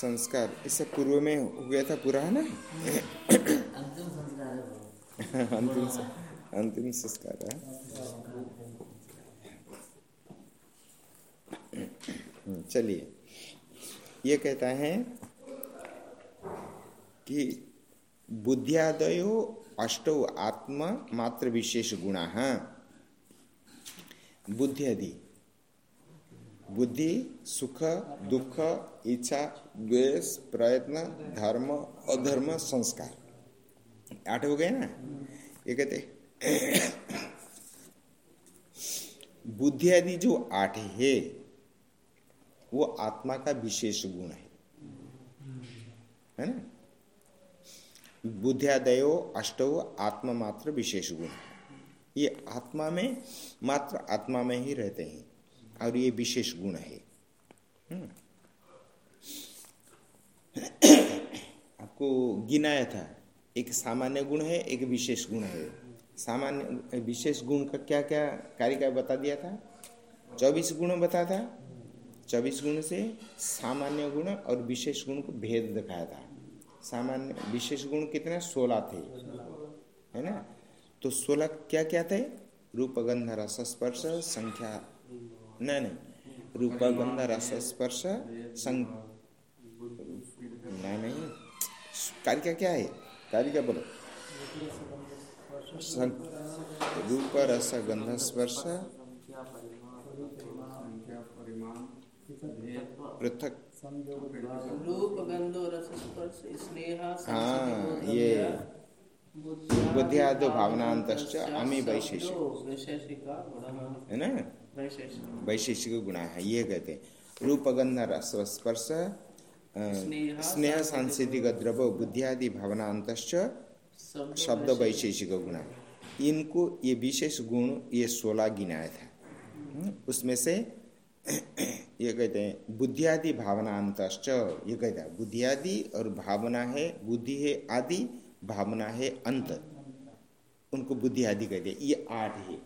संस्कार इससे पूर्व में हो गया था पूरा है ना? अंतिम अंतिम संस्कार है। हम्म, चलिए ये कहता है कि बुद्धियादयो अष्टो आत्म मात्र विशेष गुणा। बुद्धि आदि। बुद्धि, सुख, दुख, इच्छा, द्वेष, प्रयत्न, धर्म, अधर्म, संस्कार। आठ हो गए ना? ये कहते बुद्धि आदि जो आठ है, वो आत्मा का विशेष गुण है। है ना? बुद्धियादयो अष्टो आत्मा मात्र विशेष गुण ये आत्मा में मात्र आत्मा में ही रहते हैं और ये विशेष गुण है। हम्म। आपको गिनाया था, एक सामान्य गुण है, एक विशेष गुण है। सामान्य, विशेष गुण का क्या क्या कार्य का बता दिया था? चौबीस गुण बता था। चौबीस गुण से सामान्य गुण और विशेष गुण को भेद दिखाया था। सामान्य विशेष गुण कितने? सोलह थे। है ना? तो सोलह क्या क्या थे? रूप गंध रस, स्पर्श, संख्या। नहीं नहीं। रूप गंध रस, स्पर्श संग नहीं नहीं। कार्य क्या है? कार्य क्या बोलो? रूप, रस, गंध, स्पर्श। पृथक रूप गंधो रस स्पर्श स्नेह हाँ ये बुद्धियादो भावनांत अमी वैशेषिक है ना? वैशेषिक गुण है ये कहते हैं। रूपगंध रस स्पर्श स्नेह सांस्कृतिक द्रव बुद्धियादि भावनांत शब्द वैशेषिक गुण। इनको ये विशेष गुण ये सोलह गिनाया था। हम्म, उसमें से ये कहते हैं, बुद्धियादि भावनांत ये कहते हैं, बुद्धियादि और भावना है, बुद्धि है आदि, भावना है अंत। उनको बुद्धि आदि कहते हैं, ये आठ है।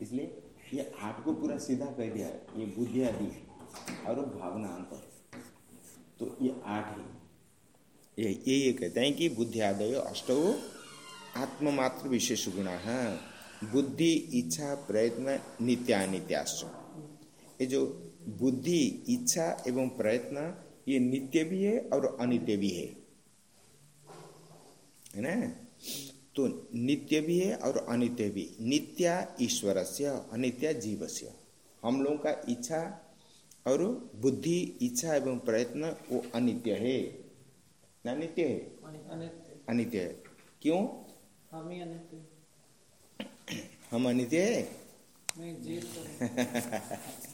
इसलिए ये आठ को पूरा सीधा कह दिया ये बुद्धि आदि और भावना अंत तो ये आठ है। ये ये ये कहते हैं कि बुद्धि आदय अष्टो आत्ममात्र विशेष गुणा है बुद्धि, इच्छा, प्रयत्न, नित्यानित्याश्च। ये जो बुद्धि इच्छा एवं प्रयत्न ये नित्य भी है और अनित्य भी है। है ना? तो नित्य भी है और अनित्य भी। नित्या ईश्वर से अनित्य जीव से हम लोगों का इच्छा और बुद्धि इच्छा एवं प्रयत्न वो अनित्य है। ना नित्य है? अनित्य है। क्यों? हम ही अनित्य हम अनित्य है?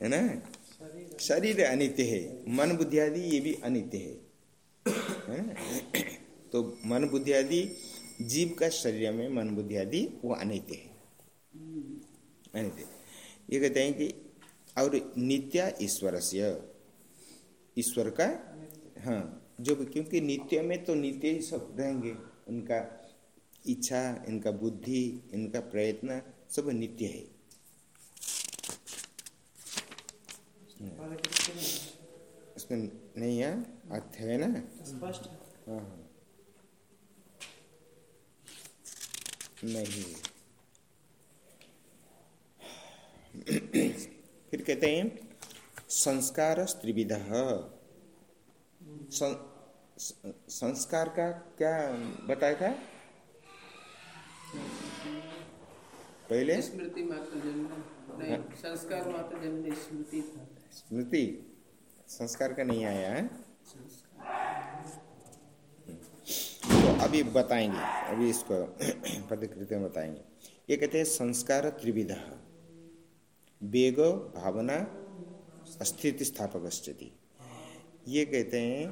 है ना? शरीर अनित्य है। मन बुद्धि आदि, ये भी अनित्य है। तो मन बुद्धि आदि, जीव का शरीर में मन बुद्धि आदि, वो अनित्य है। अनित्य ये कहते हैं कि, और नित्य ईश्वर से ईश्वर का हाँ जो क्योंकि नित्य में तो नित्य ही सब रहेंगे। उनका इच्छा, इनका बुद्धि, इनका प्रयत्न, सब नित्य है। इसमें नहीं है? अर्थ है ना? स्पष्ट हाँ। हाँ। नहीं। फिर कहते हैं संस्कार त्रिविध सं, संस्कार का क्या बताया था? पहले? स्मृति मात्र जन्म नहीं संस्कार मात्र जन्म स्मृति था। स्मृति, संस्कार का नहीं आया है। तो अभी बताएँगे, अभी इसको पदकृत में बताएँगे। ये कहते हैं संस्कार त्रिविध। वेग भावना स्थिति स्थापक ये कहते हैं,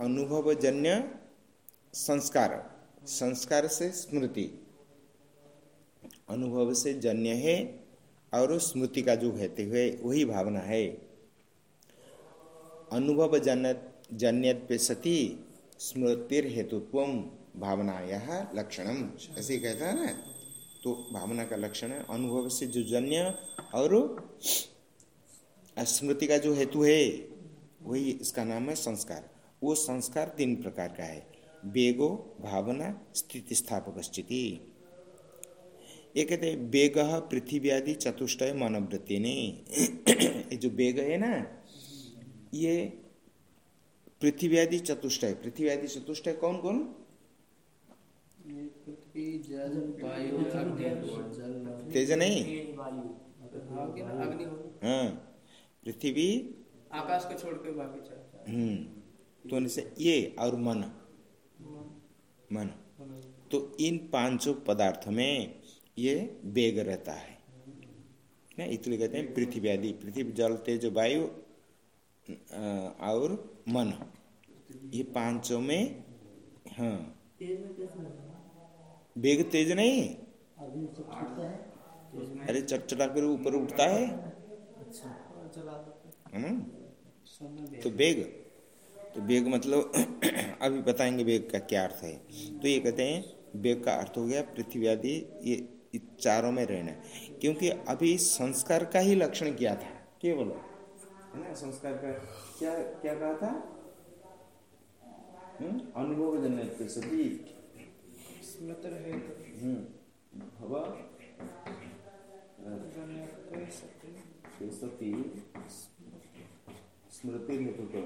अनुभवजन्य संस्कार संस्कार से स्मृति। अनुभव से जन्य है और स्मृति का जो कहते हुए वही भावना है। अनुभव जन जन्य सती स्मृतिर हेतुत्व भावना यह लक्षणम ऐसे कहता है ना? तो भावना का लक्षण है अनुभव से जो जन्य और स्मृति का जो हेतु है, वही इसका नाम है संस्कार। वो संस्कार तीन प्रकार का है। बेगो भावना स्थिति स्थापक स्थिति। ये कहते हैं बेग पृथ्वी आदि चतुष्टय मनोवृत्ति ने ये जो बेग है ना ये पृथ्वी आदि चतुष्टय पृथ्वी आदि चतुष्टय कौन कौन तेज नहीं हाँ पृथ्वी आकाश को छोड़ के बाकी हम्म तो से ये और मन मन तो इन पाँचों पदार्थ में ये बेग रहता है। इसलिए कहते हैं? पृथ्वी आदि। पृथ्वी जल, तेज, वायु और मन। ये पाँचों में हाँ। बेग तेज नहीं? अरे चटचटा कर ऊपर उठता है। तो बेग तो बेग मतलब अभी बताएँगे बेग का क्या अर्थ है। तो ये कहते हैं बेग का अर्थ हो गया पृथ्वी आदि, ये चारों में रहना क्योंकि अभी संस्कार का ही लक्षण क्या था? केवल है ना संस्कार का क्या क्या कहा था? हम्म? अनुभव जन्य सती सती स्मृति हेतु तो।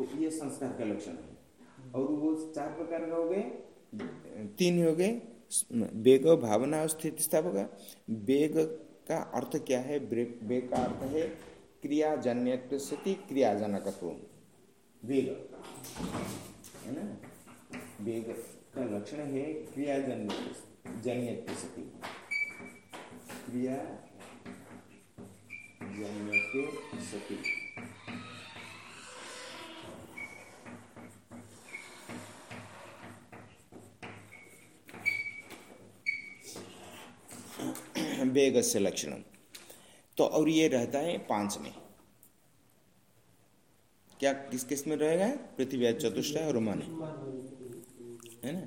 ये संस्कार का लक्षण है। और वो चार प्रकार का हो गए, तीन हो गए, वेग, भावना और स्थिति स्थापक। वेग का अर्थ क्या है? वेग का अर्थ है क्रियाजन्य सती क्रियाजनकत्व। वेग। है ना? वेग का लक्षण है क्रियाजन्य जन्य सती क्रिया जन्य सती वेग से लक्षण तो और ये रहता है पाँच में। क्या किस किसमें रहेगा? पृथ्वी चतुष्ट और मन है। ना?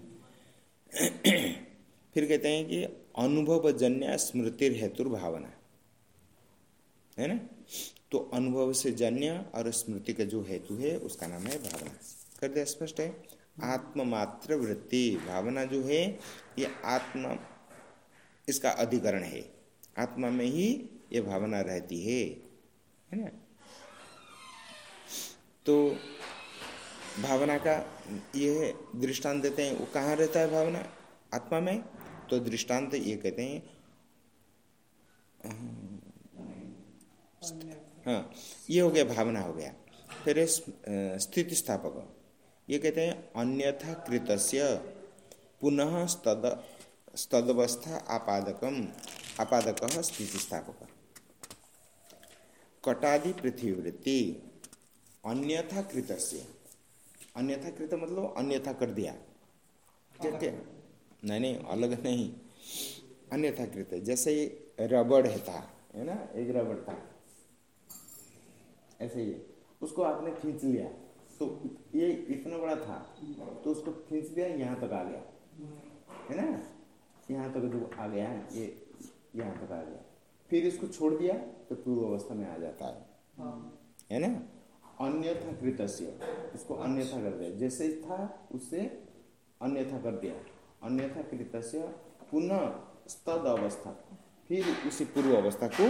फिर कहते हैं कि अनुभव जन्य स्मृति हेतु भावना। है ना? तो अनुभव से जन्य और स्मृति का जो हेतु है, उसका नाम है भावना। कर दिया, स्पष्ट है? आत्ममात्र वृत्ति भावना जो है, ये आत्मा, इसका अधिकरण है। आत्मा में ही ये भावना रहती है है ना? तो भावना का ये दृष्टांत देते हैं, वो कहाँ रहता है भावना? आत्मा में? तो दृष्टांत ये कहते हैं हाँ ये हो गया, भावना हो गया। फिर स्थिति स्थापक। ये कहते हैं, अन्यथा कृतस्य पुनः स्तद, स्तदवस्था आपादकम। आपादक स्थिति स्थापक कटादि पृथ्वीवृत्ति अन्यथा कृत अन्यथा कृत मतलब अन्यथा कर दिया। क्या नहीं नहीं, अलग नहीं। अन्यथा कृत। जैसे रबड़ है था, है ना? एक रबड़ था। ऐसे ही। उसको आपने खींच लिया। तो ये इतना बड़ा था तो उसको खींच दिया यहाँ तक आ गया। है ना? यहाँ तक जो आ गया, ये यहाँ तक आ गया। फिर इसको छोड़ दिया तो पूर्व अवस्था में आ जाता है। हाँ। है ना? अन्यथा कृत उसको अन्यथा कर दिया। जैसे था उससे अन्यथा कर दिया। अन्यथा कृत पुनः स्तद अवस्था। फिर उसी पूर्व अवस्था को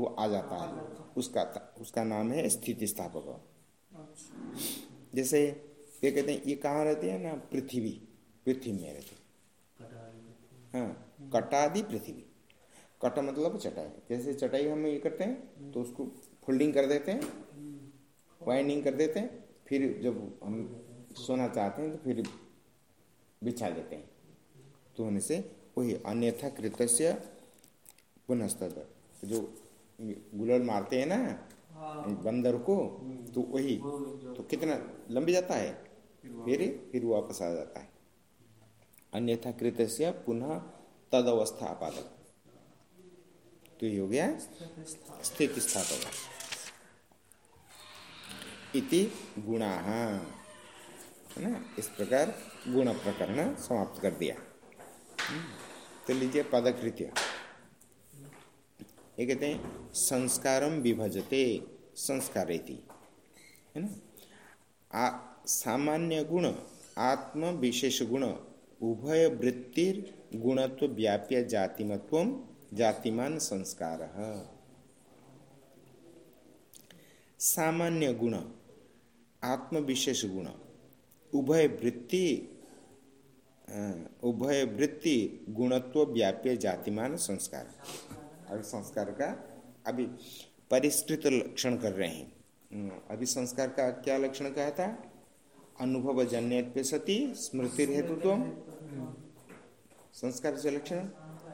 वो आ जाता है। उसका उसका नाम है स्थिति स्थापक जैसे ये कहते हैं ये कहाँ रहते हैं ना? पृथ्वी। पृथ्वी में रहते हाँ कटादि पृथ्वी। कट मतलब चटाई। जैसे चटाई हम ये करते हैं तो उसको फोल्डिंग कर देते हैं वाइंडिंग कर देते हैं फिर जब हम सोना चाहते हैं तो फिर बिछा देते हैं। तो होने से वही अन्यथा कृत्य पुनस्त जो गुलर मारते हैं ना हाँ। बंदर को तो वही तो कितना लंबी जाता है? फिर फिर वापस आ जाता है। अन्यथा कृत्य पुनः तद अवस्था आपादक तो ये हो गया स्थिति स्थापक। इति गुणा। है ना? इस प्रकार गुण प्रकरण समाप्त कर दिया। तो लीजिए पदकृत्य। ये कहते हैं संस्कारम विभजते संस्कार है ना? सामान्य गुण, आत्म विशेष गुण उभय वृत्तिर गुणत्व व्याप्य जातिमत्व जातिमान संस्कार। सामान्य गुण आत्म विशेष गुण, उभय वृत्ति उभय वृत्ति गुणत्व व्याप्य जातिमान संस्कार। अभी संस्कार का अभी परिष्कृत लक्षण कर रहे हैं। अभी संस्कार का क्या लक्षण कहा था? अनुभव जन्य सती स्मृति हेतुत्व संस्कार से लक्षण?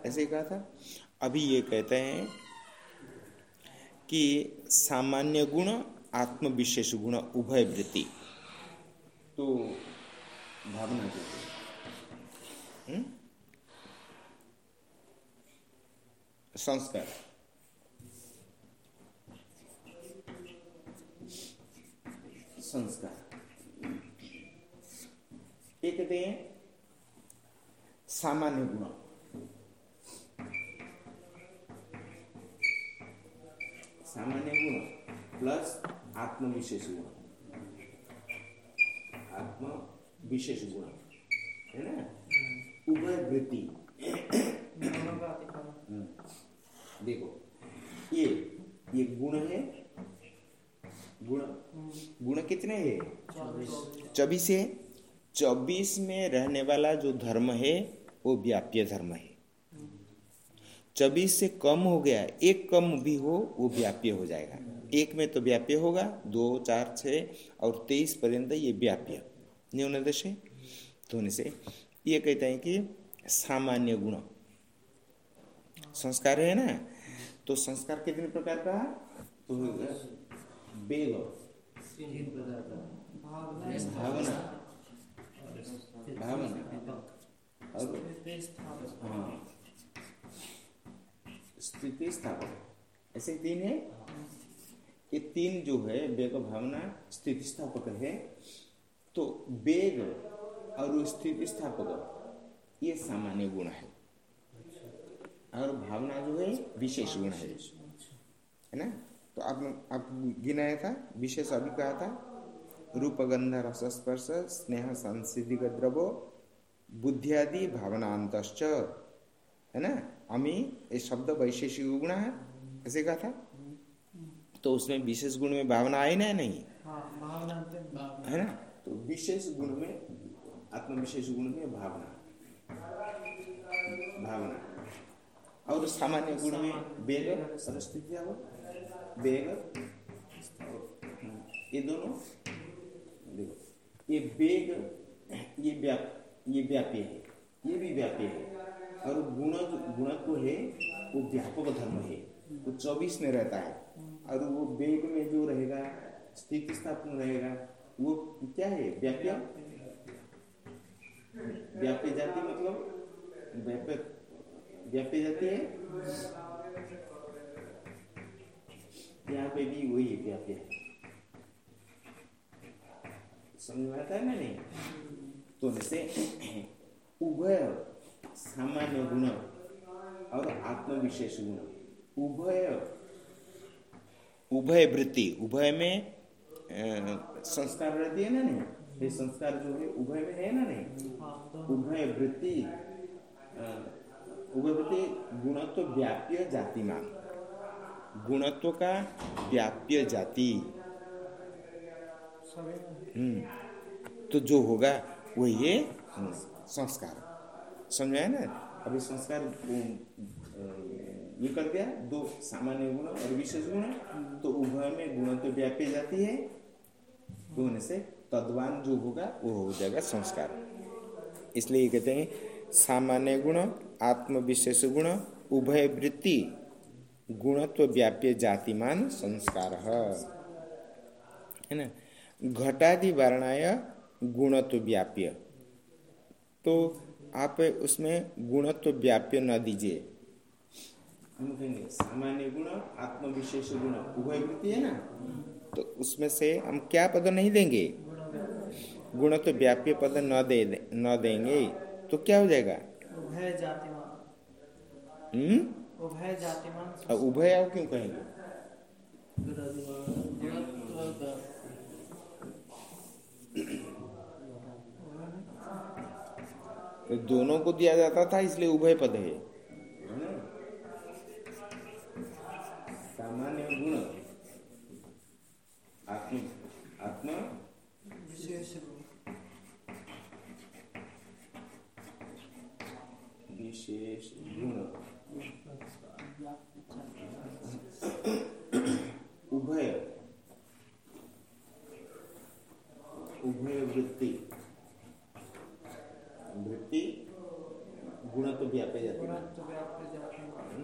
ऐसे कहा था। अभी ये कहते हैं कि सामान्य गुण आत्म विशेष गुण उभय वृत्ति। तो भावना जो हम्म? संस्कार। संस्कार। एक कहते हैं सामान्य गुण। सामान्य गुण प्लस आत्मविशेष गुण। आत्म विशेष गुण। है ना? उभय वृत्ति। हम्म। देखो, ये ये गुण है। गुण गुण कितने है? चौबीस। है चौबीस में रहने वाला जो धर्म है, वो व्याप्य धर्म है। चौबीस से कम हो गया, एक कम भी हो, वो व्याप्य हो जाएगा। एक में तो व्याप्य होगा, दो, चार छ और तेईस पर्यंत ये व्याप्य न्यून दश होने से। ये कहते हैं कि सामान्य गुण। संस्कार है ना? तो संस्कार कितने प्रकार का? तो बेग भावना। भावना। और हाँ। स्थिति स्थापक ऐसे तीन है। ये तीन जो है, वेग भावना स्थिति स्थापक है तो वेग और स्थिति स्थापक ये सामान्य गुण है। और भावना जो है, विशेष गुण है। है ना? तो आप आप गिनाया था, विशेष अभी कहा था। रूप, गंध, रस, स्पर्श, स्नेह सांसिधिक द्रवो बुद्धियादि भावनांत है ना? अमी ये शब्द वैशेषिक गुण है ऐसे कहा था? तो उसमें विशेष गुण में भावना आई ना नहीं? है ना? तो विशेष गुण में आत्म विशेष गुण में भावना। भावना। और सामान्य गुण में वेग स्थिति वेग ये दोनों देखो ये वेग ये व्याप ये व्याप्य है ये भी व्यापी है। और गुण गुणत्व है, वो व्यापक धर्म है। वो चौबीस में रहता है। और वो वेग में जो रहेगा, स्थिति स्थापन रहेगा, वो क्या है? व्याप्य? व्याप्य जाति मतलब? व्याप्य व्याप्य जाति है? यहाँ पे भी वही है व्याप्य। समझ में आता है ना नहीं? तो जैसे, उभय सामान्य गुण और आत्मविशेष गुण। उभय। उभय वृत्ति। उभय में संस्कार रहती है ना नहीं? ये संस्कार जो है उभय में है ना नहीं? उभय वृत्ति उभय वृत्ति गुणत्व व्याप्य जातिमान गुणत्व का व्याप्य जाति। हम्म। तो जो होगा वो ये संस्कार। समझ आया ना? अभी संस्कार निकल गया, दो सामान्य गुण और विशेष गुण तो उभय में गुण तो व्यापी जाती है। होने से तद्वान जो होगा, वो हो जाएगा संस्कार। इसलिए कहते हैं, सामान्य गुण आत्म विशेष गुण, उभय वृत्ति, गुणत्व व्याप्य जातिमान संस्कार है ना? घटादि वर्णाय गुणत्व व्याप्य। तो आप उसमें गुणत्व व्याप्य न दीजिए। हम कहेंगे सामान्य गुण आत्म विशेष गुण उभय वृत्ति है ना? तो उसमें से हम क्या पद नहीं देंगे? गुण तो व्याप्य पद न दे न देंगे तो क्या हो जाएगा? उभय जातिमान। हम्म? उभय जातिमान। उभय आप क्यों कहेंगे? तो दोनों को दिया जाता था, इसलिए उभय पद है। सामान्य गुण। आत्म, आत्मा। विशेष गुण उभय उभय वृत्ति वृत्ति गुण तो व्यापे जाते हैं तो व्याप्त जातिमान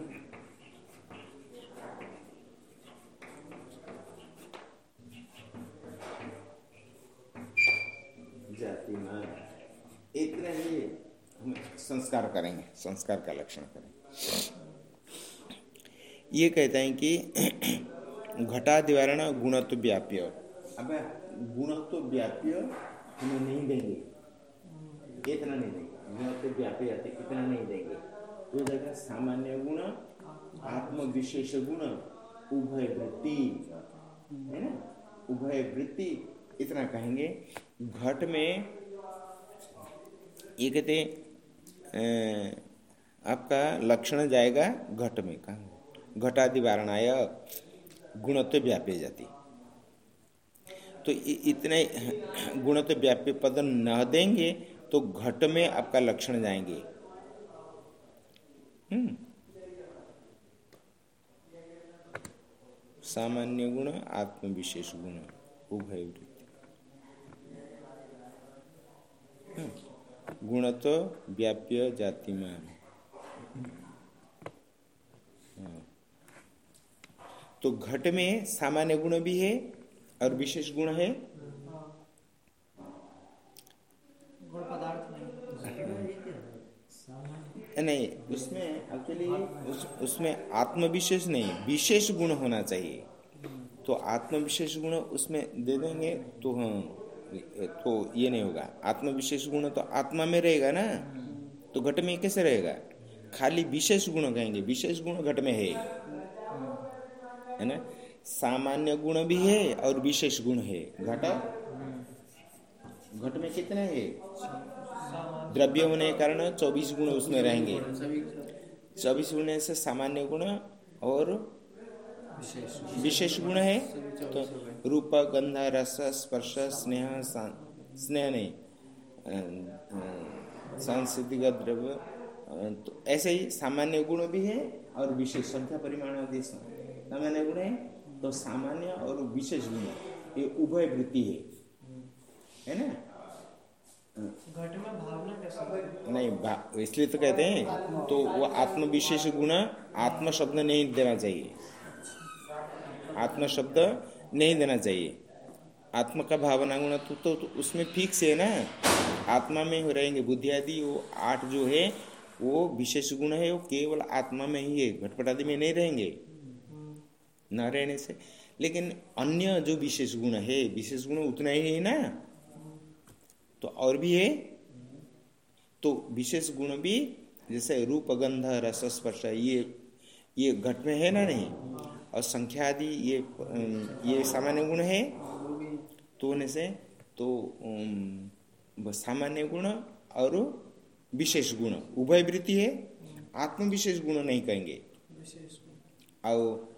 जातिमान इतना ही हम संस्कार करेंगे संस्कार का लक्षण करेंगे। ये कहते हैं कि घटाधिवारण गुणत्व व्याप्य अब गुणत्व व्याप्य हमें नहीं देंगे। इतना नहीं देंगे। गुणत्व व्याप्य जाते इतना नहीं देंगे। तो जगह सामान्य गुण आत्म विशेष गुण उभय वृत्ति है ना? उभय वृत्ति इतना कहेंगे। घट में ये कहते आपका लक्षण जाएगा घट में, कहा। घटादि वारणाय गुणत्व व्याप्य जाती। तो इतने गुणत्व व्याप्य पद न देंगे तो घट में आपका लक्षण जाएँगे। हम्म। सामान्य गुण आत्म विशेष गुण, उभय वृत्ति। गुणत्व व्याप्य जातिमान। हाँ। तो घट में सामान्य गुण भी है और विशेष गुण है? गुण नहीं। नहीं उसमें एक्चुअली उस, उसमें आत्म विशेष नहीं विशेष गुण होना चाहिए। तो आत्म विशेष गुण उसमें दे देंगे तो हाँ। तो ये नहीं होगा। आत्म विशेष गुण तो आत्मा में रहेगा ना। तो घट में कैसे रहेगा? खाली विशेष गुण कहेंगे। विशेष गुण घट में है। है ना? सामान्य गुण भी है और विशेष गुण है। घट? घट में कितने है? द्रव्य होने के कारण चौबीस गुण उसमें रहेंगे। चौबीस गुण से सामान्य गुण और विशेष गुण है। तो रूप गंध रस स्पर्श स्नेह स्नेह नहीं सांस्कृतिक द्रव्य तो ऐसे ही सामान्य गुण भी है और विशेष संख्या परिमाण आदि सामान्य गुण है तो सामान्य और विशेष गुण ये उभय वृत्ति है। है ना? घट में भावना कैसे नहीं इसलिए तो कहते हैं तो वो आत्म विशेष गुण आत्म शब्द नहीं देना चाहिए। आत्म शब्द नहीं देना चाहिए। आत्मा का भावना गुण तो, तो, तो उसमें फिक्स है ना। आत्मा में हो रहेंगे बुद्धि आदि वो आठ जो है वो विशेष गुण है वो केवल आत्मा में ही है घटपट आदि में नहीं रहेंगे। न रहने से। लेकिन अन्य जो विशेष गुण है विशेष गुण उतना ही है ना। तो और भी है। तो विशेष गुण भी जैसे रूप गंध रस स्पर्श ये ये घट में है ना नहीं? और संख्या आदि ये ये सामान्य गुण है तो होने से तो सामान्य गुण और विशेष गुण। उभय वृत्ति है आत्म विशेष गुण नहीं कहेंगे। और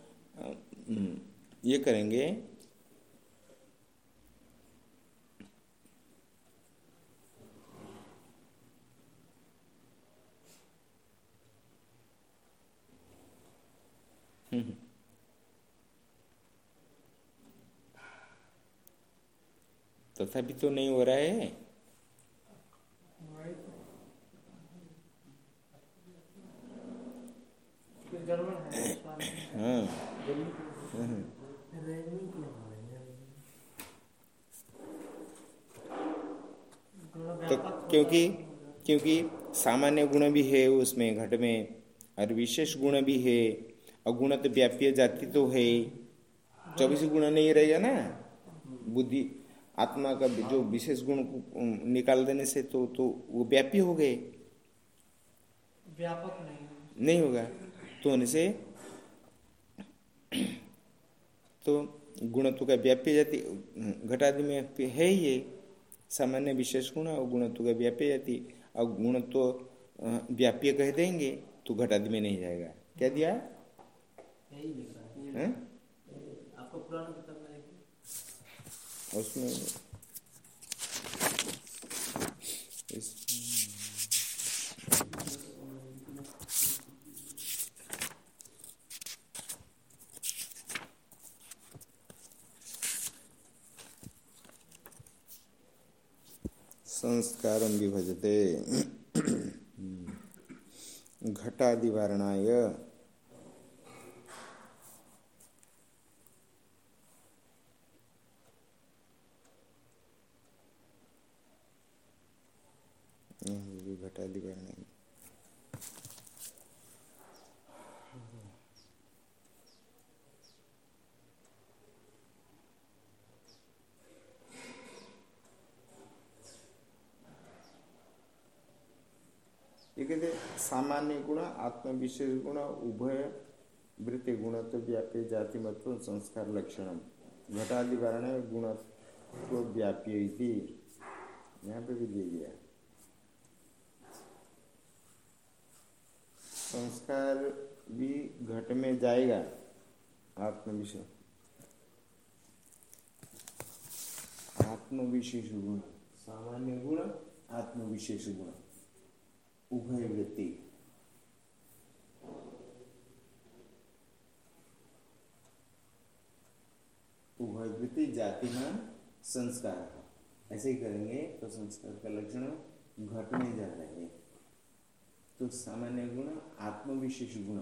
ये करेंगे तथापि तो नहीं हो रहा है। हाँ तो क्योंकि क्योंकि सामान्य गुण भी है उसमें घट में और विशेष गुण भी है और गुण तो व्याप्य जाति तो है। चौबीस गुण नहीं रहेगा ना? बुद्धि आत्मा का जो विशेष गुण निकाल देने से तो तो वो व्यापी हो गए। व्यापक नहीं नहीं होगा। तो होने से तो गुणत्व का व्याप्य जाति घटादि में है ये। सामान्य विशेष गुण और गुणत्व का व्याप्य जाति। और गुणत्व व्याप्य कह देंगे तो घटादि में नहीं जाएगा। क्या दिया? आपको पुराना किताब में उसमें इस संस्कार विभजते। घटादिवारणाय ये कहते सामान्य गुण आत्म विशेष गुण, उभय वृत्ति गुणत्व व्याप्य जाति मत्व, संस्कार लक्षण घटादि वारण गुणत्व व्याप्य यहाँ पे भी दे दिया। संस्कार भी घट में जाएगा आत्म आत्मविशेष गुण, सामान्य गुण, आत्मविशेष गुण, उभय वृत्ति। वृत्ति जातिमान संस्कार। ऐसे ही करेंगे तो संस्कार का लक्षण घट में जा रहे। हैं तो सामान्य गुण आत्म विशेष गुण।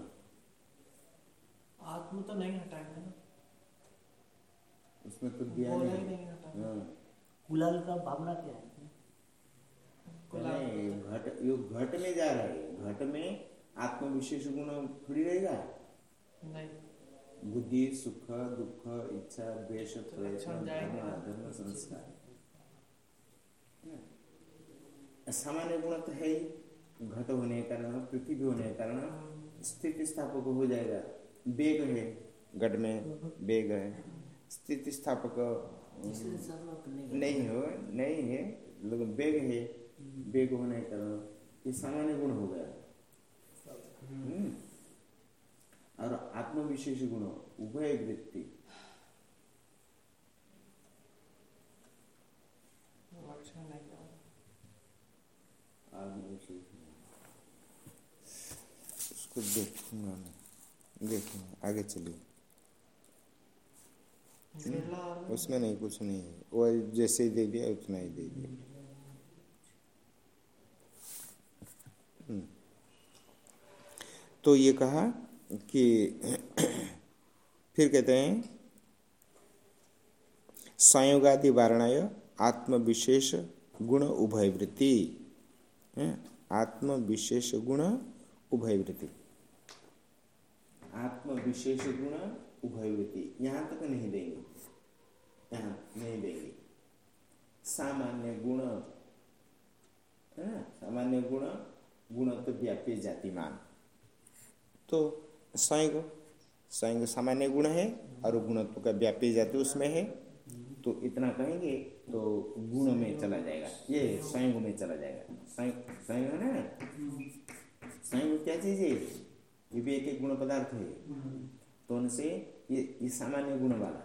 आत्म तो नहीं हटाएँगे ना। उसमें तो दिया नहीं हाँ। गुलाल का भावना क्या है? नहीं घट यो घट में जा रहा है। घट में आत्म विशेष गुण थोड़ी रहेगा? नहीं। बुद्धि सुख दुख इच्छा द्वेष धर्म संस्कार। सामान्य गुण तो है ही। घट होने के कारण पृथ्वी होने के कारण स्थिति स्थापक हो जाएगा। बेग है घट में बेग है। स्थिति स्थापक नहीं हो नहीं है लेकिन बेग है। वेग होने के कारण ये सामान्य गुण हो गया। हम्म। और आत्म विशेष गुण, उभय वृत्ति। उसको देखूँगा मैं। देखूँगा, आगे चलिए। उसमें नहीं, कुछ नहीं है। वो जैसे ही दे दिया उतना ही दे दिया हम्म। तो ये कहा कि फिर कहते हैं संयोगादि वारणाय आत्म विशेष गुण उभय वृत्ति आत्म विशेष गुण उभय वृत्ति आत्म विशेष गुण उभय वृत्ति यहाँ तक नहीं देंगे। यहाँ नहीं देंगे। सामान्य गुण सामान्य गुण गुण गुणत्व व्याप्य जातिमान। तो संयोग। संयोग सामान्य गुण है और गुणत्व का व्यापी जाति उसमें है। तो इतना कहेंगे तो गुण में चला जाएगा। ये संयोग में चला जाएगा। संयोग है ना? संयोग क्या चीज़ है? ये भी एक एक गुण पदार्थ है। तो उनसे ये ये सामान्य गुण वाला,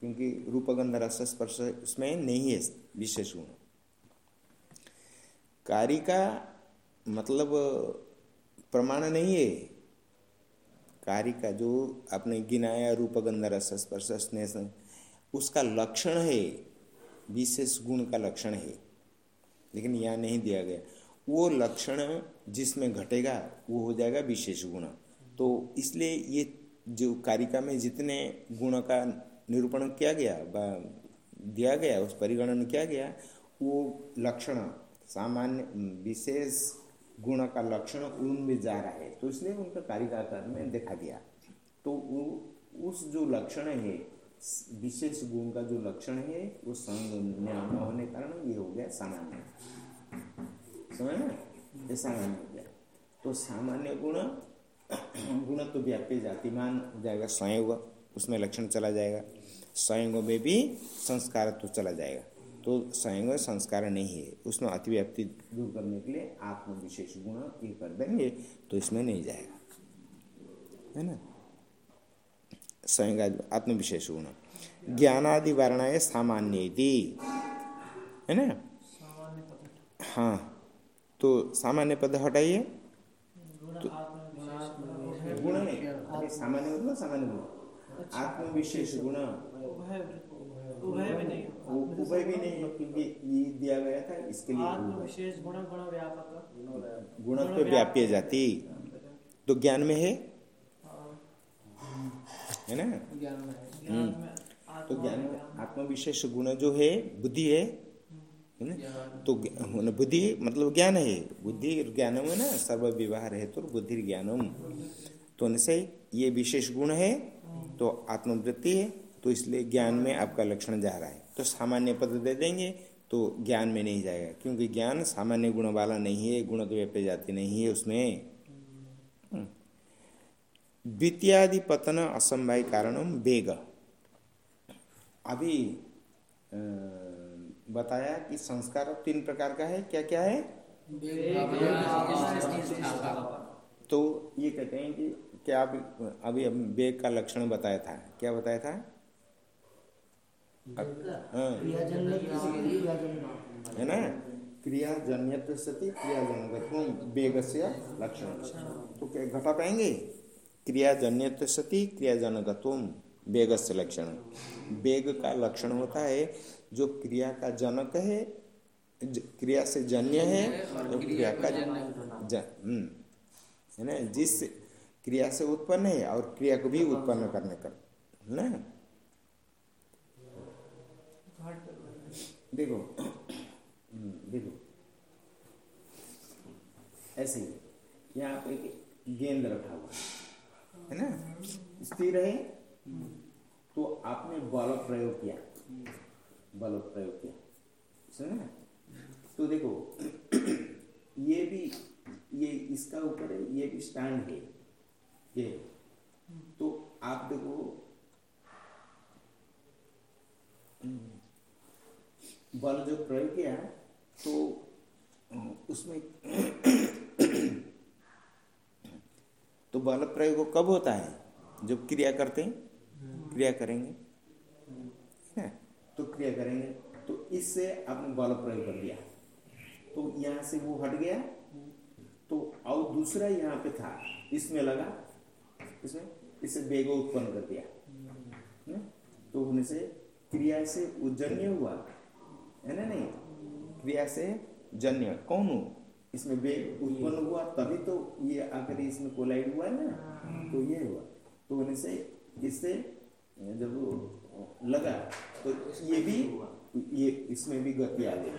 क्योंकि रूपगंध, रस, स्पर्श उसमें नहीं है विशेष गुण। कारिका मतलब प्रमाण नहीं है। कार्य का जो आपने गिनाया रूप गंध स्पर्श, स्नेह उसका लक्षण है, विशेष गुण का लक्षण है। लेकिन यहाँ नहीं दिया गया। वो लक्षण जिसमें घटेगा, वो हो जाएगा विशेष गुण। तो इसलिए ये जो कारिका में जितने गुण का निरूपण किया गया दिया गया, उस परिगणन किया गया, वो लक्षण सामान्य, विशेष गुण का लक्षण उनमें जा रहा है। तो इसलिए उनका कारिकाकार में देखा गया। तो उस जो लक्षण है, विशेष गुण का जो लक्षण है, वो संग न होने कारण ये हो गया सामान्य। समझ ना? ये सामान्य हो गया। तो सामान्य गुण गुण तो व्याप्य जातिमान हो जाएगा, स्वयं उसमें लक्षण चला जाएगा। स्वयं में भी संस्कार तो चला जाएगा। तो स्वयं संस्कार नहीं है। उसमें अतिव्याप्ति दूर करने के लिए आत्म विशेष गुण ये कर देंगे तो इसमें नहीं जाएगा। है ना? स्वयं आत्मविशेष गुण। ज्ञानादि वर्णाए सामान्य है ना? हाँ। तो सामान्य पद हटाइए। तो गुण सामान्य मतलब सामान्य गुण। आत्म विशेष गुण। उभय भी नहीं। क्योंकि ये दिया गया था इसके लिए विशेष गुण गुण व्यापक। गुणत्व व्याप्य जाति। तो ज्ञान में है? है। ना? हम्म। तो ज्ञान आत्म विशेष गुण जो है बुद्धि है? तो बुद्धि मतलब ज्ञान है। बुद्धि ज्ञानम है ना? सर्व व्यवहार है तो बुद्धि ज्ञानम तो उनसे ये विशेष गुण है तो आत्मवृत्ति है। तो इसलिए ज्ञान में आपका लक्षण जा रहा है। तो सामान्य पद दे देंगे तो ज्ञान में नहीं जाएगा, क्योंकि ज्ञान सामान्य गुण वाला नहीं है, गुण पे जाती नहीं है उसमें। द्वितीयादि पतन असंभव कारणम वेग। अभी बताया कि संस्कार तीन प्रकार का है क्या क्या है? तो ये कहते हैं कि क्या अभी अभी वेग का लक्षण बताया था, क्या बताया था? हाँ। ना? क्रिया क्रियाजन्य सती क्रियाजन वेग से लक्षण। तो क्या घटा पाएँगे क्रिया क्रियाजन्य सती क्रियाजनकत्व वेग से लक्षण। वेग का लक्षण होता है जो क्रिया का जनक है क्रिया से जन्य है और क्रिया का हम्म, है ना? जिस क्रिया से उत्पन्न है और क्रिया को भी उत्पन्न करने का है ना? देखो देखो ऐसे ही यहाँ पे गेंद रखा हुआ है ना स्थिर है तो आपने बल प्रयोग किया बल प्रयोग किया सुना तो देखो ये भी ये इसका ऊपर है ये भी स्टैंड है ये तो आप देखो बल जो प्रयोग किया है तो उसमें तो बल प्रयोग कब होता है? जब क्रिया करते हैं? क्रिया करेंगे। है? तो क्रिया करेंगे। तो इससे आपने बल प्रयोग कर दिया तो यहाँ से वो हट गया। तो और दूसरा यहाँ पे था। इसमें लगा। इसमें इसे बेगो उत्पन्न कर दिया। है? तो होने से क्रिया से उज्जन्य हुआ। है ना नहीं? क्रिया से जन्य कौन हो? इसमें वेग उत्पन्न हुआ तभी तो ये आकर इसमें कोलाइड हुआ है ना? तो ये हुआ। तो होने से इससे जब लगा तो ये भी ये इसमें भी गति आ गई।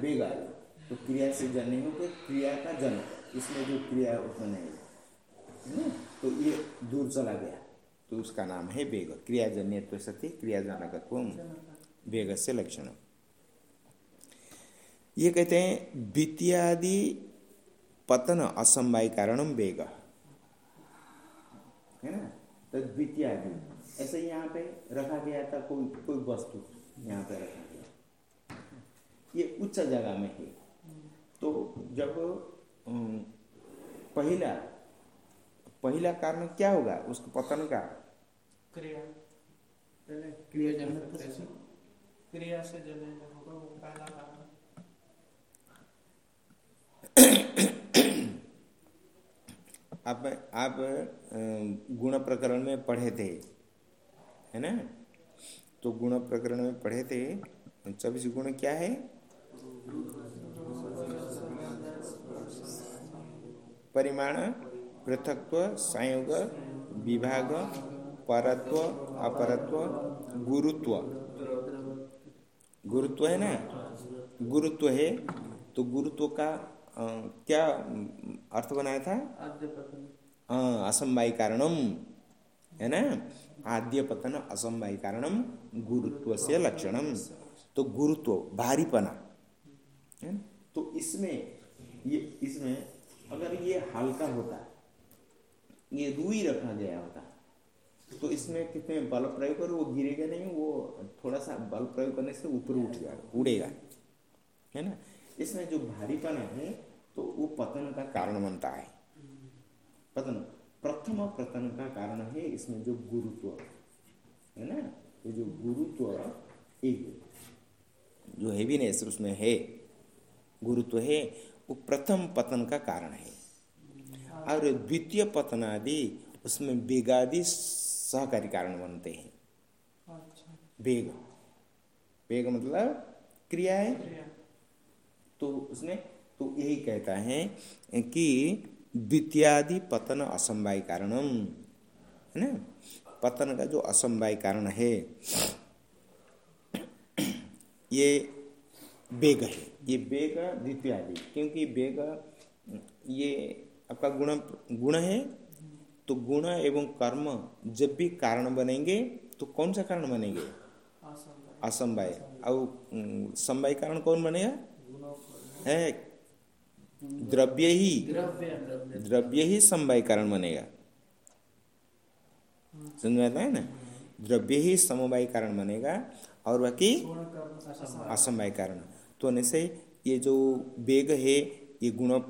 वेग आ गई तो क्रिया से जन्य हो तो क्रिया का जन्म इसमें जो क्रिया उत्पन्न है तो ये दूर चला गया। तो उसका नाम है वेग। क्रियाजन्य तो सत्य क्रियाजनक वेग से लक्षण। ये कहते हैं द्वितीयादि पतन असमवाय कारणम वेग। है ना? तो द्वितीयादि ऐसे यहाँ पे रखा गया था कोई कोई वस्तु यहाँ पे रखा गया। ये उच्च जगह में है। तो जब पहला पहला कारण क्या होगा? उसको पतन का? क्रिया। क्रिया क्रिया से जन्य होगा वो पहला कारण आप आप गुण प्रकरण में पढ़े थे, है ना? तो गुण प्रकरण में पढ़े थे, चौबीस गुण क्या है? परिमाण, पृथकत्व, संयोग, विभाग, परत्व, अपरत्व, गुरुत्व। गुरुत्व है ना? गुरुत्व है। तो गुरुत्व का आ, क्या अर्थ बनाया था? असमवाय कारणम है ना? आद्य पतन असमवाय कारणम गुरुत्व से लक्षणम। तो गुरुत्व भारीपना है ना? तो इसमें ये इसमें अगर ये हल्का होता ये रुई रखा गया होता तो इसमें कितने बल प्रयोग करो, वो गिरेगा नहीं, वो थोड़ा सा बल प्रयोग करने से ऊपर उठ जाएगा उड़ेगा, है ना? इसमें जो भारीपन है तो वो पतन का कारण बनता है। पतन, प्रथम पतन का कारण है इसमें जो गुरुत्व, है ना? ये जो गुरुत्व एक, जो हैवीनेस उसमें है, गुरुत्व है, वो प्रथम पतन का कारण है। और द्वितीय पतन आदि, उसमें वेगादि सहकारी कारण बनते हैं। वेग वेग मतलब क्रिया है। तो उसमें तो यही कहता है कि द्वितीयादि पतन असमवाय कारणम है ना? पतन का जो असमवाय कारण है ये वेग है। ये वेग द्वितीयादि क्योंकि वेग ये आपका गुण गुण है तो गुण एवं कर्म जब भी कारण बनेंगे तो कौन सा कारण बनेंगे? असमवाय। और समवाय कारण कौन बनेगा? है? द्रव्य ही। द्रव्य ही समवाय कारण बनेगा। समझ में आता है ना? द्रव्य ही समवाय कारण बनेगा और बाकी असमवाय कारण। तो से ये जो वेग है, ये गुण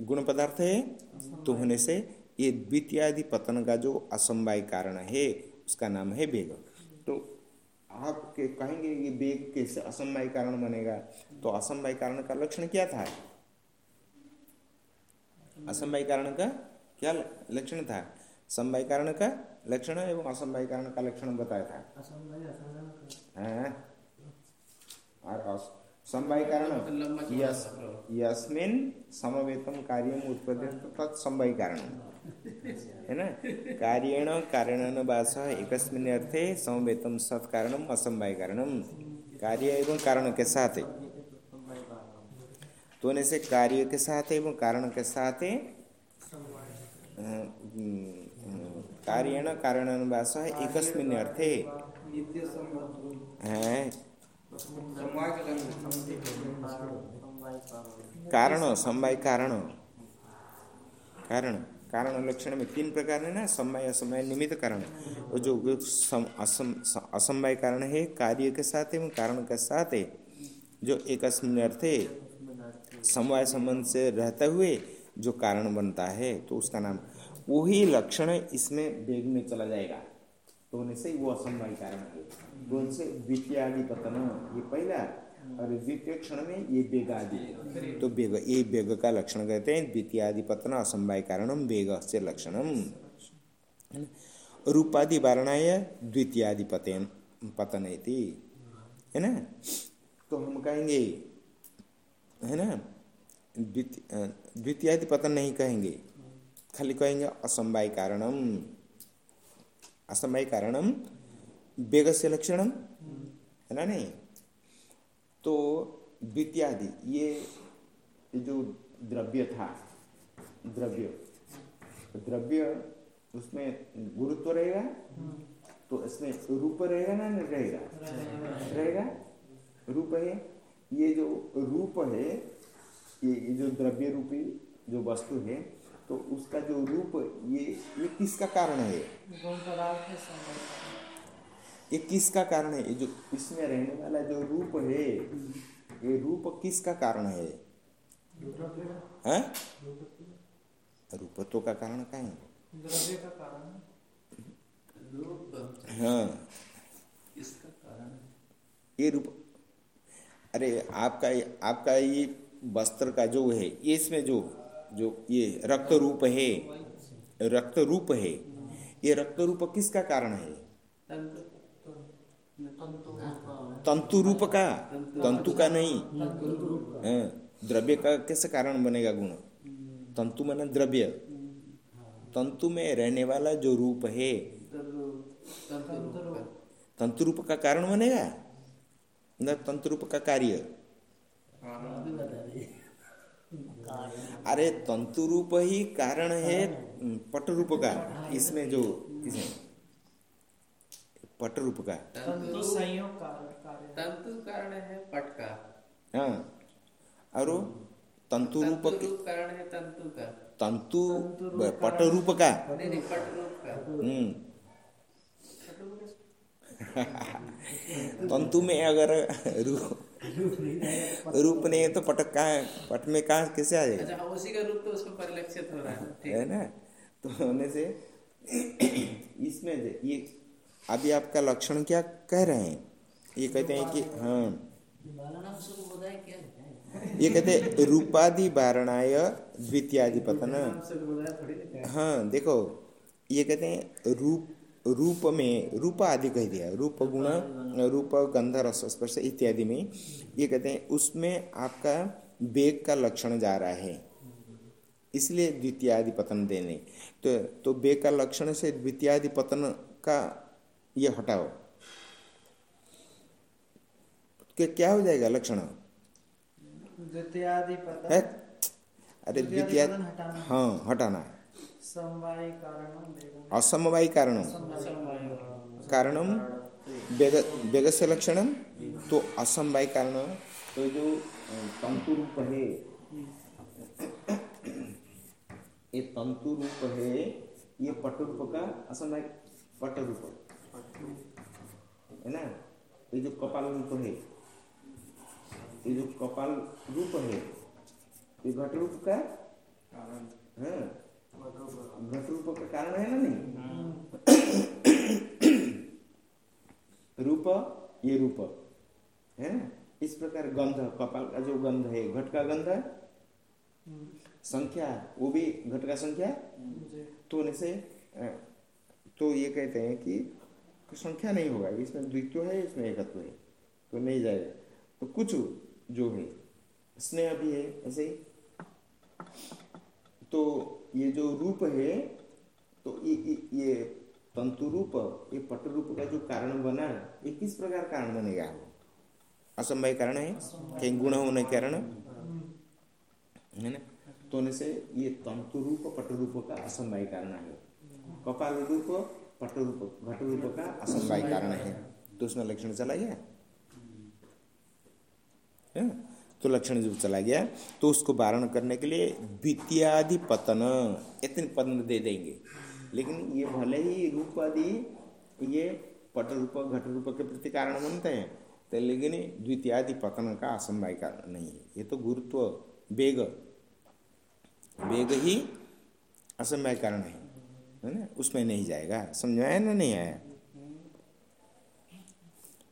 गुण पदार्थ है तो होने से ये द्वितीयादि पतन का जो असमवाय कारण है उसका नाम है वेग। तो आप के कहेंगे ये वेग कैसे असमवाय कारण बनेगा? तो असमवाय कारण का लक्षण क्या था? असमवाय कारण का क्या लक्षण था? समवाय कारण का लक्षण एवं असमवाय कारण का लक्षण बताया था। और समवाय कारण यस यस्मिन समवेतम कार्यम उत्पत्ति तत्समवाय कारण। है ना? कार्येण कारणन वास एकस्मिन अर्थे समवेतम सत कारणम असमवाय कारणम कार्य एवं कारण के साथ तो से कार्य के साथ एवं कारण के साथ कार्यण कारण वास एकस्मिन अर्थे। है? कारण समवाय कारण कारण। कारण लक्षण में तीन प्रकार है ना, समय असमय निमित्त कारण। और जो असम असमवाय कारण है, कार्य के साथ एवं कारण के साथ है। जो एक अर्थे समवाय संबंध से रहते हुए जो कारण बनता है तो उसका नाम, वही लक्षण इसमें वेग में चला जाएगा। तो होने से वो असमवाय कारण है। तो उनसे द्वितीय पतन ये पहला और द्वितीय क्षण में ये वेग आदि। तो वेग ये वेग का लक्षण कहते हैं, द्वितीय आदि पतन असमवाय कारणम वेग से लक्षणम रूपादि वारणाय द्वितीय आदि पतन पतन है ना? तो हम कहेंगे, है ना? द्वितीय पतन नहीं कहेंगे, खाली कहेंगे असमवाय कारणम। असमवाय कारणम वेग से लक्षणम। है ना नहीं? तो द्वितीयादि, ये जो द्रव्य था, द्रव्य द्रव्य उसमें गुरुत्व रहेगा तो इसमें रूप रहेगा ना नहीं रहेगा? रहेगा। रूप है, ये जो रूप है, ये जो द्रव्य रूपी जो वस्तु है तो उसका जो रूप, ये ये किसका कारण है? ये किसका कारण है? ये जो इसमें रहने वाला जो रूप है, ये रूप किसका कारण है? हैं? रूपत्व का कारण क्या है? हाँ। ये रूप, अरे आपका आपका ये वस्त्र का जो है, ये इसमें जो जो ये रक्त रूप है, रक्त रूप है, ये रक्त रूप किसका कारण है? तंतु रूप का तंतु का नहीं। हाँ, द्रव्य का कैसे कारण बनेगा गुण? तंतु माना द्रव्य। तंतु में रहने वाला जो रूप है तंतु रूप का कारण बनेगा? तंतु रूप का कार्य। अरे तंतु रूप ही कारण है पट रूप का। इसमें जो इसमें। पट रूप का तंतु संयोग तंतु कारण है पट का हाँ और तंतु रूप कारण है तंतु का तंतु पट रूप का नहीं नहीं पट रूप का हम्म तंतु में अगर रूप रूप नहीं है तो पटक कहा पट में कहा कैसे आ जाएगा अच्छा उसी का रूप तो उसमें परिलक्षित हो रहा है है ना तो होने से इसमें ये अभी आपका लक्षण क्या कह रहे हैं? ये कहते हैं कि हाँ। ये कहते रूपादि वारणाय द्वितीयादि पतन हाँ देखो, ये कहते हैं, रूप रूप में, रूप आदि कह दिया, रूप गुण, रूप गंध, रस, स्पर्श इत्यादि में, ये कहते हैं, उसमें आपका वेग का लक्षण जा रहा है। इसलिए द्वितीयादि पतन देने। तो तो वेग का लक्षण से द्वितीयादि पतन का ये हटाओ। कि क्या हो जाएगा लक्षण? है? अरे द्वितीय हाँ हटाना समवाय कारणम असमवाय कारण कारणम। वेग से लक्षण तो असमवाय कारण तो जो तंतु रूप है ये तंतु रूप है ये पट रूप का असमवाय पट रूप है ना? ये जो कपाल रूप है ये जो कपाल रूप है ये घट रूप का हाँ। घट रूप का कारण है ना नहीं? रूप ये रूप है ना? इस प्रकार गंध कपाल का जो गंध है घट का गंध है संख्या वो भी घट का संख्या? तो से तो ये कहते हैं कि संख्या नहीं होगा, इसमें द्वित्व है, इसमें एकत्व है तो नहीं जाएगा। तो कुछ जो है, स्नेह भी है, ऐसे ही। तो ये जो रूप है तो ये ये तंतु रूप, ये पट रूप का जो कारण बना ये किस प्रकार कारण बनेगा? वो असंभव कारण है? कहीं गुण होने के कारण? है ना? तो से ये तंतु रूप, पट रूप का असंभव कारण है। कपाल रूप पट रूप घट रूप का असंभव कारण है। तो उसमें लक्षण चला गया है तो लक्षण जब चला गया तो उसको वारण करने के लिए द्वितीयादि पतन इतने पतन दे देंगे। लेकिन ये भले ही रूप आदि ये पट रूप घट रूप के प्रति कारण बनते हैं तो लेकिन द्वितीयादि पतन का असंभव कारण नहीं है। ये तो गुरुत्व वेग। वेग ही असंभव कारण है है ना? उसमें नहीं जाएगा। समझ में आया ना नहीं आया?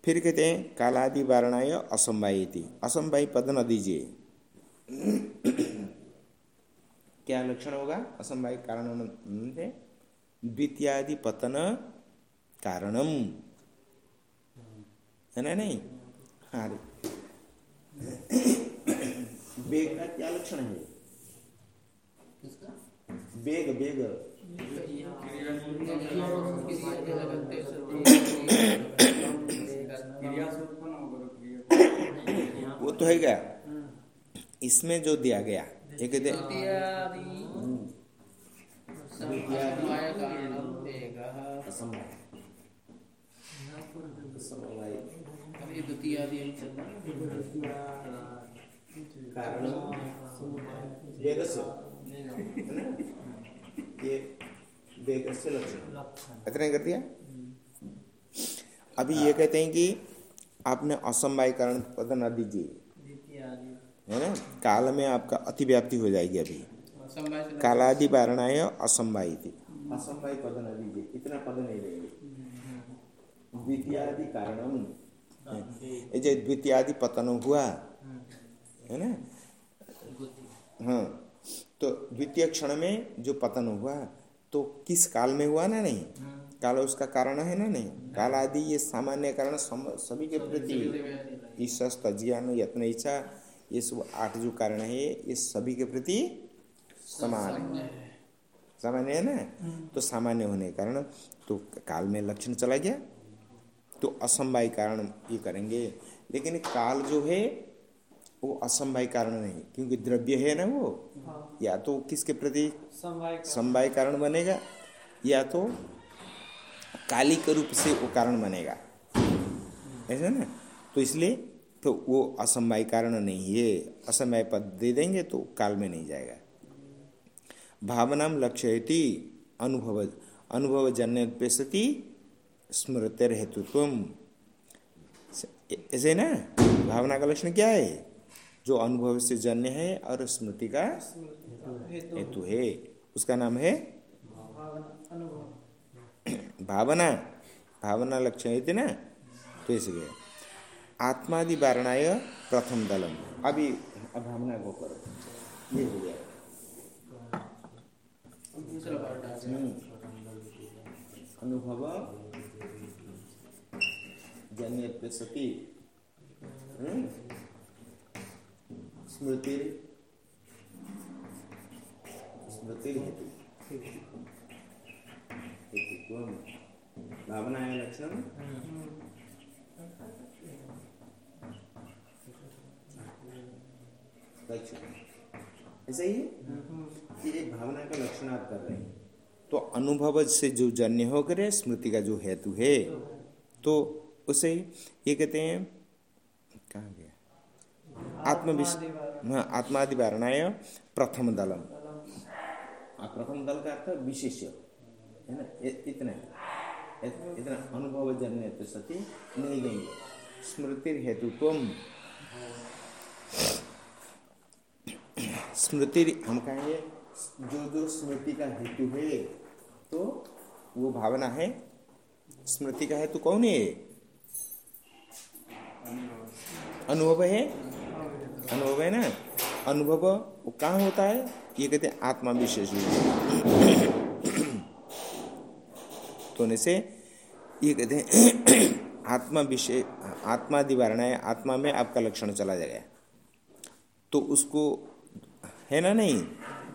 फिर कहते हैं कालादि वारणाय असंवाई थी असंवाई पद न दीजिए। क्या लक्षण होगा? असंवाई कारण द्वितीयादि पतन कारणम। है ना नहीं? हाँ वेग का क्या लक्षण है? वेग वेग। वो तो है क्या? इसमें जो दिया गया ये कहते कारण वेग से लक्षण इतना कर दिया अभी ये कहते हैं कि आपने असमवाय कारण पद न दीजिए। है ना? काल में आपका अतिव्याप्ति हो जाएगी अभी। कालादि वारणाय असमवाय थी असमवाय पद न दीजिए इतना पद नहीं देंगे द्वितीयादि कारणम। जो द्वितीयादि पतन हुआ है ना? हाँ। तो द्वितीय क्षण में जो पतन हुआ तो किस काल में हुआ ना नहीं? काल उसका कारण है ना नहीं? काल आदि ये सामान्य कारण सभी के प्रति ईश्वर तज्ञान यत्न इच्छा ये सब आठ जो कारण है ये सभी के प्रति समान है। सामान्य है। ना? तो सामान्य होने के कारण तो काल में लक्षण चला गया। तो असमवाय कारण ये करेंगे। लेकिन काल जो है वो असमवाय कारण नहीं क्योंकि द्रव्य है ना वो। हाँ। या तो किसके प्रति? समवाय कारण। बनेगा या तो कालिक रूप से वो कारण बनेगा। ऐसा ना? तो इसलिए तो वो असमवाय कारण नहीं है। असमवाय पद दे देंगे तो काल में नहीं जाएगा। भावनाम लक्ष्यति अनुभव अनुभव जन्य पेशति स्मृतिर हेतुत्व ऐसे ना? भावना का लक्षण क्या है? जो अनुभव से जन्य है और स्मृति का हेतु है। उसका नाम है भावना। भावना। लक्षण है ना? तो इसलिए आत्मादि वारणाय प्रथम दलम। अभी भावना को करो। ये हो गया। हम्म। अनुभव जन्य सती। स्मृति। स्मृति। हेतुत्वम भावनाय लक्षण ऐसा ही है ये भावना का लक्षण आप कर रहे हैं। तो अनुभव से जो जन्य होकर स्मृति का जो हेतु है तो उसे ये कहते हैं, कहाँ गया? आत्मविश हाँ आत्मादि वारणाय प्रथम दलम प्रथम दल का अर्थ विशेष्य। है ना? इतना। इतना अनुभव जन्य तो सती नहीं देंगे स्मृति हेतुत्व स्मृति हम कहेंगे, जो जो स्मृति का हेतु है तो वो भावना है, स्मृति का हेतु कौन है? अनुभव है? अनुभव है ना? अनुभव वो कहाँ होता है? ये कहते हैं आत्मा विशेष तो होने से ये कहते हैं आत्मा विशेष आत्मा दिवारणा है, आत्मा में आपका लक्षण चला जाएगा। तो उसको है ना नहीं?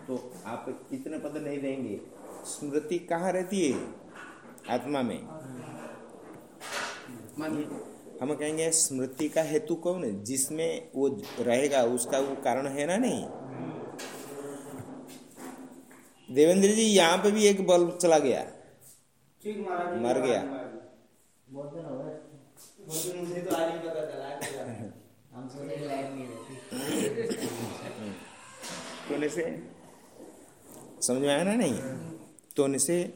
तो आप इतने पद नहीं देंगे। स्मृति कहाँ रहती है? आत्मा में। हम कहेंगे स्मृति का हेतु कौन है? जिसमें वो रहेगा उसका वो कारण है ना नहीं? देवेंद्र जी यहाँ पे भी एक बल्ब चला गया। मर गया। तो तोने से? समझ में आया ना नहीं? तोने से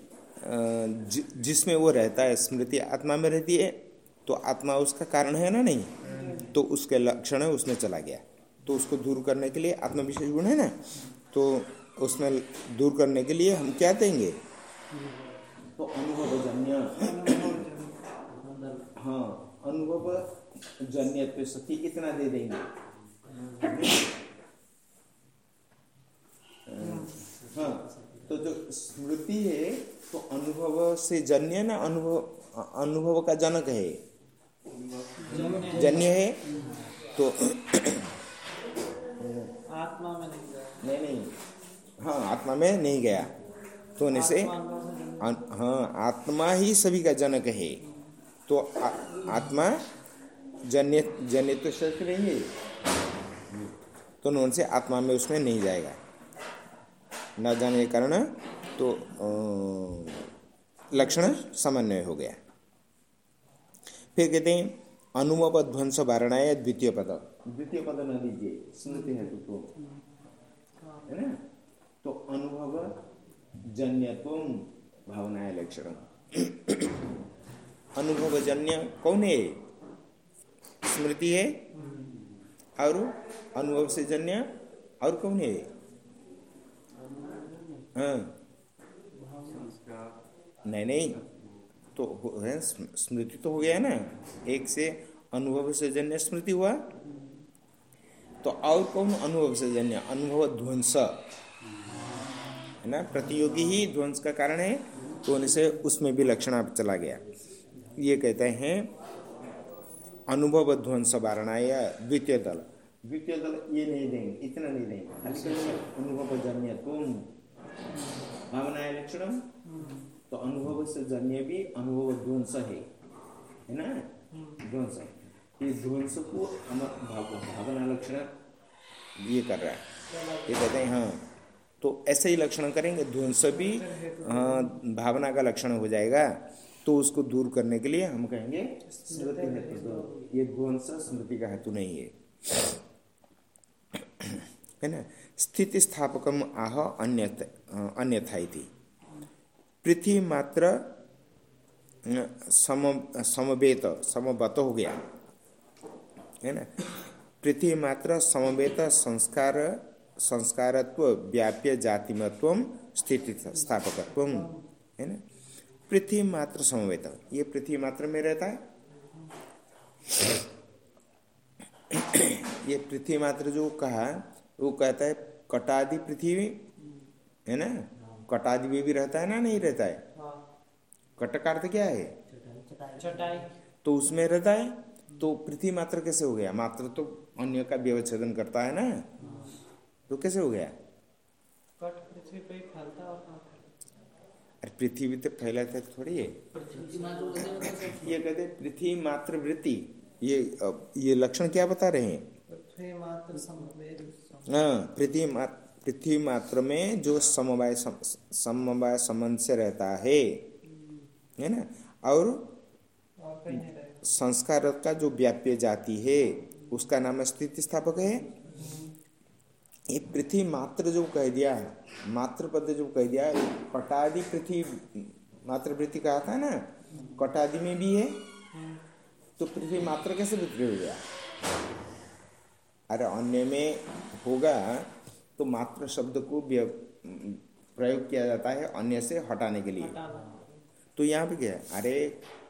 जिसमें वो रहता है स्मृति आत्मा में रहती है तो आत्मा उसका कारण है ना नहीं? तो उसके लक्षण है उसमें चला गया। तो उसको दूर करने के लिए आत्मा विशेष गुण है ना? तो उसमें दूर करने के लिए हम क्या देंगे? तो अनुभव जन्य। हाँ अनुभव जन्य पे सती कितना दे देंगे। हाँ तो जो स्मृति है तो अनुभव से जन्य ना? अनुभव अनुभव का जनक है। जन्य है? तो आत्मा में नहीं गया। नहीं नहीं। हाँ आत्मा में नहीं गया। तो होने से हाँ आत्मा ही सभी का जनक है। तो आ, आत्मा जन्य जन्य तो शस्त्र नहीं है। तो उन से आत्मा में उसमें नहीं जाएगा। न जाने के कारण तो लक्षण समन्वय हो गया। फिर कहते हैं अनुमव ध्वंस वारणाय द्वितीय पद। द्वितीय पद न दीजिए स्मृति हेतु तो है ना? तो अनुभव जन्यत्व भावनाएँ लक्षण। अनुभव जन्य कौन है? स्मृति है। और अनुभव से जन्य और कौन है? हाँ। नहीं नहीं। तो स्म- स्मृति तो हो गया ना। एक से अनुभव से जन्य स्मृति हुआ। तो और कौन अनुभव से जन्य? अनुभव ध्वंस। है ना प्रतियोगी ही ध्वंस का कारण है तो होने से उसमें भी लक्षण आप चला गया। ये कहते हैं अनुभव ध्वंस वारणा या द्वितीय दल। द्वितीय दल ये नहीं देंगे इतना नहीं देंगे। अनुभव जन्य तुम। भावनाएँ लक्षण तो अनुभव से जन्य भी अनुभव ध्वंस है। है ना? ध्वंस है। ये ध्वंस को हम भावना लक्षण ये कर रहा है। ये कहते हैं हाँ। तो ऐसे ही लक्षण करेंगे ध्वंस भी हाँ भावना का लक्षण हो जाएगा। तो उसको दूर करने के लिए हम कहेंगे स्मृति हेतु ये ध्वंस स्मृति का हेतु नहीं है। है ना? स्थिति स्थापकम आह अन्य अन्यथा पृथ्वी मात्र सम, समवेत, समवत हो गया। है ना? पृथ्वी मात्र, समवेत, संस्कार, संस्कारत्व, व्याप्य जातिमत्व, स्थिति स्थापकत्व। है ना? पृथ्वी मात्र, समवेत। ये पृथ्वी मात्र में रहता है। ये पृथ्वी मात्र जो कहा, वो कहता है कटादि पृथ्वी। है ना? कटादि में भी रहता है ना नहीं रहता है? कट का अर्थ क्या है? चटाई। तो उसमें रहता है? तो पृथ्वी मात्र कैसे हो गया? मात्र तो अन्य का व्यवच्छेदन करता है ना? तो कैसे हो गया? कट पृथ्वी पे फैलता और अरे पृथ्वी तो फैलाता थोड़ी है। ये कहते पृथ्वी मात्र वृत्ति। ये ये लक्षण क्या बता रहे हैं? पृथ्वी मात्र हाँ पृथ्वी मात्र में जो समवाय समवाय संबंध से रहता है। है ना? और संस्कार का जो व्याप्य जाति है, उसका नाम स्थिति स्थापक है। ये पृथ्वी मात्र जो कह दिया मात्र पद जो कह दिया कटादि पृथ्वी मात्र वृत्ति कहा था ना? कटादि में भी है। तो पृथ्वी मात्र कैसे विक्री हो गया? अरे अन्य में होगा। तो मात्र शब्द को प्रयोग किया जाता है अन्य से हटाने के लिए। तो यहाँ पे क्या है? अरे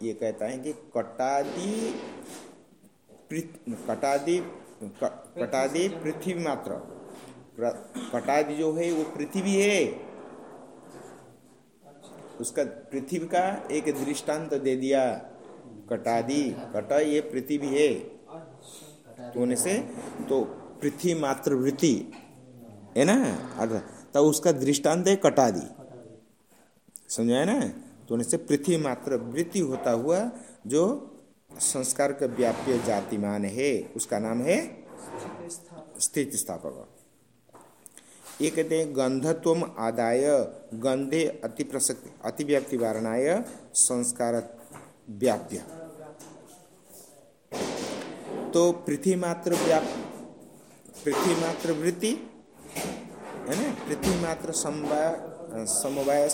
ये कहता है कि कटादि कटादि कटादि पृथ्वी मात्र। कटादि जो है वो पृथ्वी है। उसका पृथ्वी का एक दृष्टांत दे दिया। कटादि कट ये पृथ्वी है। तो होने से तो पृथ्वी मात्र वृत्ति। है ना? अर्थ तो उसका दृष्टांत है कटादि। समझाया ना? तो उनसे पृथ्वी मात्र वृत्ति होता हुआ जो संस्कार का व्याप्य जातिमान है, उसका नाम है स्थिति स्थापक। ये कहते हैं गंधत्व आदाय, गंधे अति प्रसक्ति अतिव्याप्ति वारणाय, संस्कार व्याप्य। तो पृथ्वी मात्र व्याप, पृथ्वी मात्र वृत्ति है ना? पृथ्वी मात्र समवाय समवाय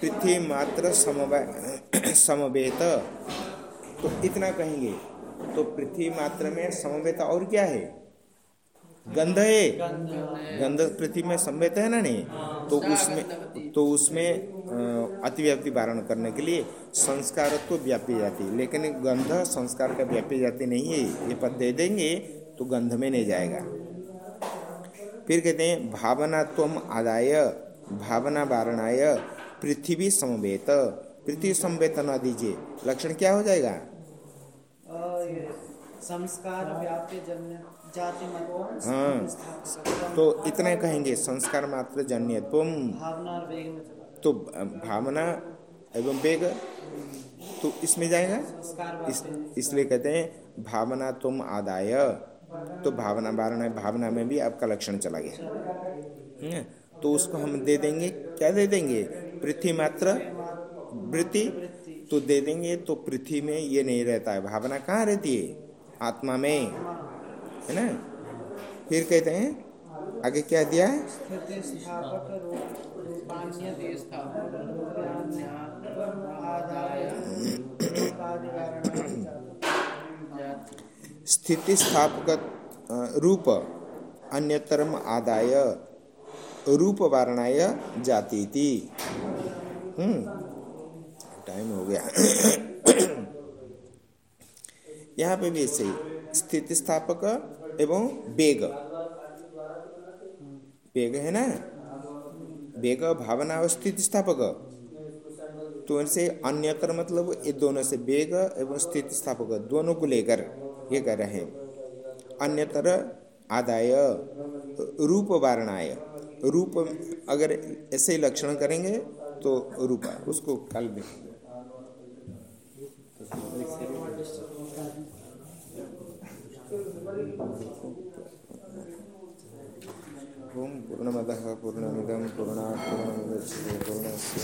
पृथ्वी मात्र समवाय समवेत। तो इतना कहेंगे तो पृथ्वी मात्र में समवेत और क्या है? गंध है। गंध पृथ्वी में संवेत है ना नहीं? तो उसमें तो उसमें अतिव्याप्ति वारण करने के लिए संस्कार तो व्यापी जाती। लेकिन गंध संस्कार का व्यापी जाती नहीं है ये पद दे देंगे तो गंध में नहीं जाएगा। फिर कहते हैं भावना तुम आदाय भावना वारणाय पृथ्वी समवेत। पृथ्वी समवेत न दीजिए लक्षण क्या हो जाएगा? संस्कार जाति हाँ तो इतना कहेंगे संस्कार मात्र जन्य तुम भावना तो भावना एवं वेग तो इसमें जाएगा। इस, इसलिए कहते हैं भावना तुम आदाय। तो भावना वारणा भावना में भी आपका लक्षण चला गया। तो उसको हम दे देंगे। क्या दे देंगे? पृथ्वी मात्र वृत्ति तो दे देंगे तो पृथ्वी में ये नहीं रहता है। भावना कहाँ रहती है? आत्मा में। है ना? फिर कहते हैं आगे क्या दिया है? स्थिति स्थापक रूप, अन्यतरम आदाय, रूप वारणाय जाती थी टाइम हो गया। यहाँ पे भी ऐसे स्थिति स्थापक एवं बेग बेग है ना? बेग, भावना और स्थिति स्थापक। तो इनसे अन्यतर मतलब ये दोनों से वेग एवं स्थिति स्थापक, दोनों को लेकर ये कर रहे हैं। अन्यतर आदाय, रूप वारणाय। रूप अगर ऐसे लक्षण करेंगे तो रूप, उसको कल देखेंगे। ओं पूर्णमदः पूर्णमिदं पूर्णात् पूर्णमुदच्यते पूर्णस्य